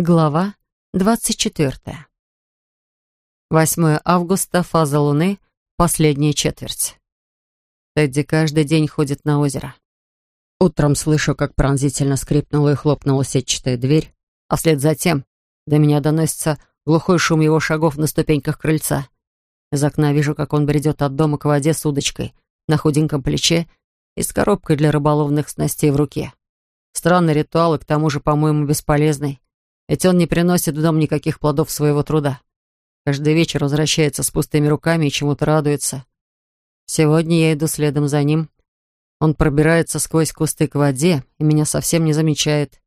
Глава 24. 8 августа, фаза Луны, последняя четверть. Тедди каждый день ходит на озеро. Утром слышу, как пронзительно скрипнула и хлопнула сетчатая дверь, а вслед за тем до меня доносится глухой шум его шагов на ступеньках крыльца. Из окна вижу, как он бредет от дома к воде с удочкой на худеньком плече и с коробкой для рыболовных снастей в руке. Странный ритуал и к тому же, по-моему, бесполезный. Ведь он не приносит в дом никаких плодов своего труда. Каждый вечер возвращается с пустыми руками и чему-то радуется. Сегодня я иду следом за ним. Он пробирается сквозь кусты к воде и меня совсем не замечает.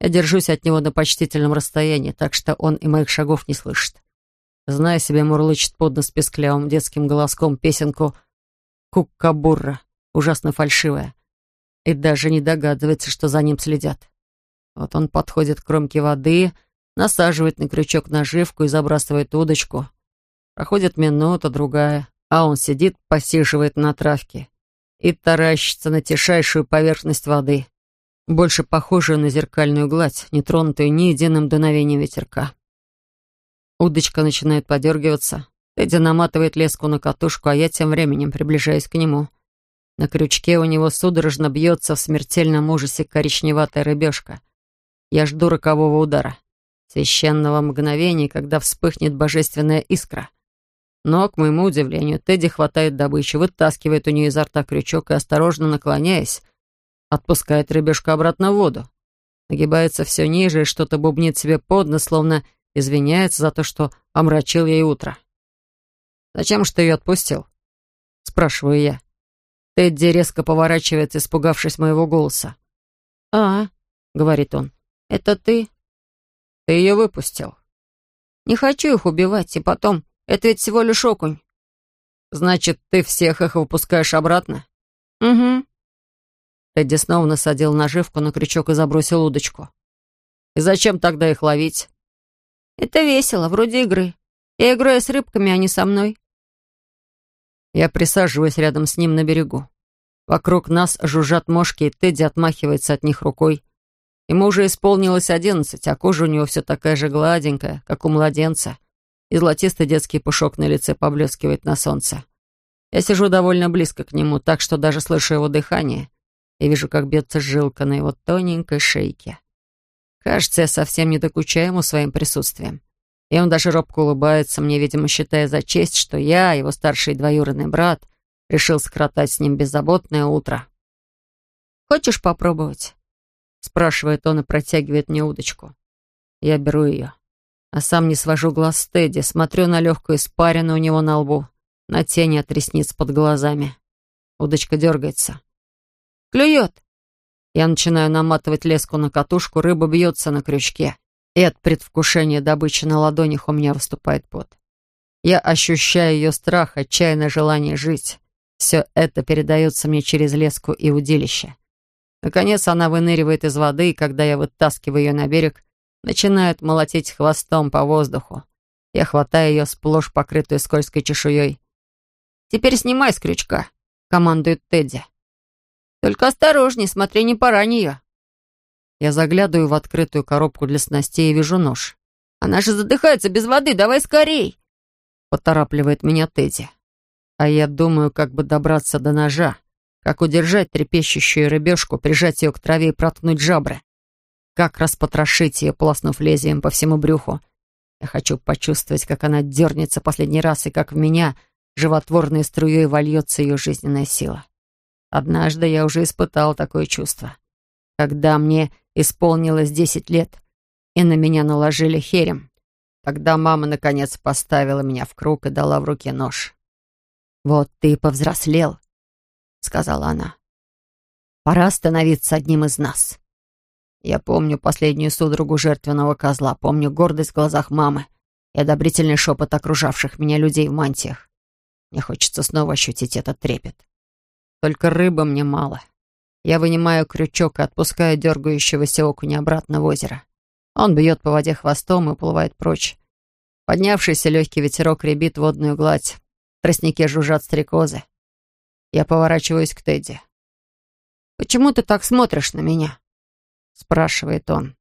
Я держусь от него на почтительном расстоянии, так что он и моих шагов не слышит. Зная себе, мурлычет под нос песклявым детским голоском песенку «Куккабурра», ужасно фальшивая, и даже не догадывается, что за ним следят. Вот он подходит к кромке воды, насаживает на крючок наживку и забрасывает удочку. Проходит минута, другая, а он сидит, посиживает на травке и таращится на тишайшую поверхность воды, больше похожую на зеркальную гладь, не тронутую ни единым дуновением ветерка. Удочка начинает подергиваться. Эдди наматывает леску на катушку, а я тем временем приближаюсь к нему. На крючке у него судорожно бьется в смертельном ужасе коричневатая рыбешка. Я жду рокового удара, священного мгновения, когда вспыхнет божественная искра. Но, к моему удивлению, Тедди хватает добычу, вытаскивает у нее изо рта крючок и, осторожно наклоняясь, отпускает рыбешку обратно в воду. Нагибается все ниже и что-то бубнит себе под нос, словно извиняется за то, что омрачил ей утро. «Зачем же ты ее отпустил?» — спрашиваю я. Тедди резко поворачивается, испугавшись моего голоса. «А, — говорит он, «Это ты?» «Ты ее выпустил». «Не хочу их убивать, и потом, это ведь всего лишь окунь». «Значит, ты всех их выпускаешь обратно?» «Угу». Тедди снова насадил наживку на крючок и забросил удочку. «И зачем тогда их ловить?» «Это весело, вроде игры. Я играю с рыбками, а не со мной». Я присаживаюсь рядом с ним на берегу. Вокруг нас жужжат мошки, и Тедди отмахивается от них рукой. Ему уже исполнилось одиннадцать, а кожа у него все такая же гладенькая, как у младенца, и золотистый детский пушок на лице поблескивает на солнце. Я сижу довольно близко к нему, так что даже слышу его дыхание и вижу, как бьется жилка на его тоненькой шейке. Кажется, я совсем не докучаю ему своим присутствием. И он даже робко улыбается мне, видимо, считая за честь, что я, его старший двоюродный брат, решил скоротать с ним беззаботное утро. «Хочешь попробовать?» Спрашивает он и протягивает мне удочку. Я беру ее, а сам не свожу глаз с Тедди, смотрю на легкую испарину у него на лбу, на тени от ресниц под глазами. Удочка дергается. «Клюет!» Я начинаю наматывать леску на катушку, рыба бьется на крючке, и от предвкушения добычи на ладонях у меня выступает пот. Я ощущаю ее страх, отчаянное желание жить. Все это передается мне через леску и удилище. Наконец она выныривает из воды, и когда я вытаскиваю ее на берег, начинает молотить хвостом по воздуху. Я хватаю ее сплошь покрытую скользкой чешуей. «Теперь снимай с крючка», — командует Тедди. «Только осторожней, смотри, не порань ее». Я заглядываю в открытую коробку для снастей и вижу нож. «Она же задыхается без воды, давай скорей!» Поторапливает меня Тедди. А я думаю, как бы добраться до ножа. Как удержать трепещущую рыбешку, прижать ее к траве и проткнуть жабры? Как распотрошить ее, полоснув лезвием по всему брюху? Я хочу почувствовать, как она дернется последний раз, и как в меня животворной струей вольется ее жизненная сила. Однажды я уже испытал такое чувство. Когда мне исполнилось десять лет, и на меня наложили херем, тогда мама, наконец, поставила меня в круг и дала в руки нож. «Вот ты повзрослел», сказала она. «Пора становиться одним из нас». Я помню последнюю судорогу жертвенного козла, помню гордость в глазах мамы и одобрительный шепот окружавших меня людей в мантиях. Мне хочется снова ощутить этот трепет. Только рыбы мне мало. Я вынимаю крючок и отпускаю дергающегося окуня обратно в озеро. Он бьет по воде хвостом и уплывает прочь. Поднявшийся легкий ветерок ребит водную гладь. В тростнике жужжат стрекозы. Я поворачиваюсь к Тедди. «Почему ты так смотришь на меня?» спрашивает он.